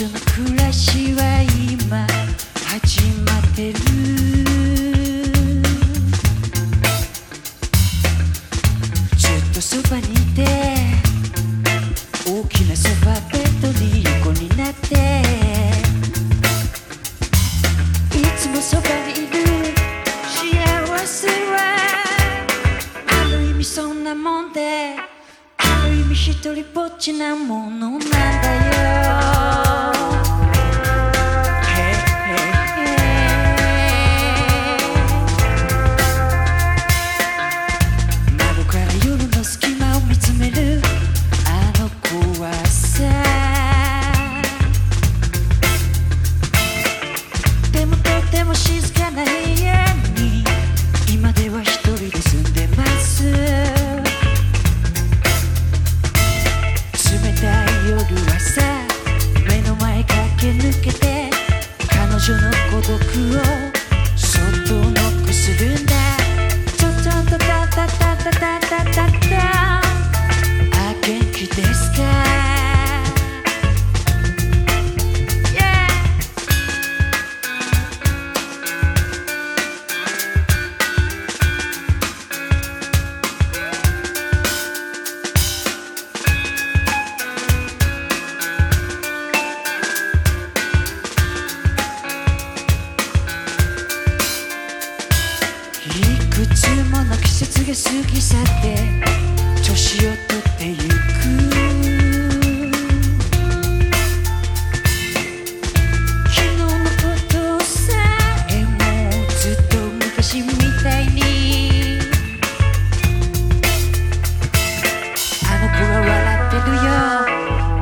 女の暮らしは今始まってるずっとそばにいて大きなソファベッドに横になっていつもそばにいる幸せはある意味そんなもんである意味一人ぼっちなものなんだよいくつもの季節が過ぎ去って年を取ってゆく昨日のことさえもずっと昔みたいにあの子は笑ってるよ。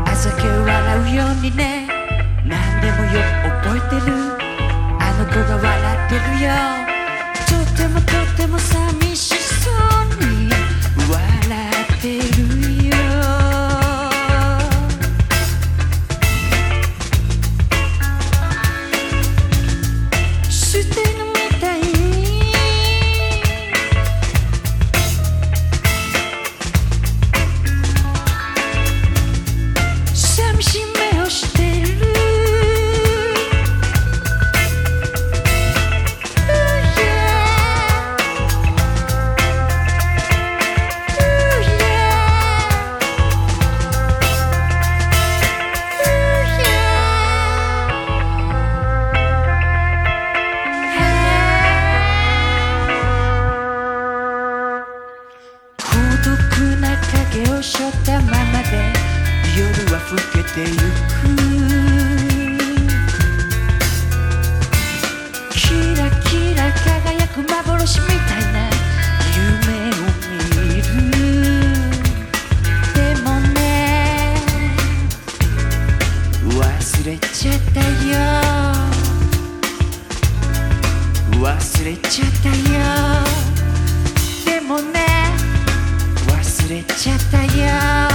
朝け笑うようにね。何でもよ覚えてる。あの子が笑ってるよ。孤独な影を背負ったままで夜は更けてゆく。キラキラ輝く幻みたいな夢を見る。でもね忘れちゃったよ。忘れちゃったよ。でもねれちゃったよ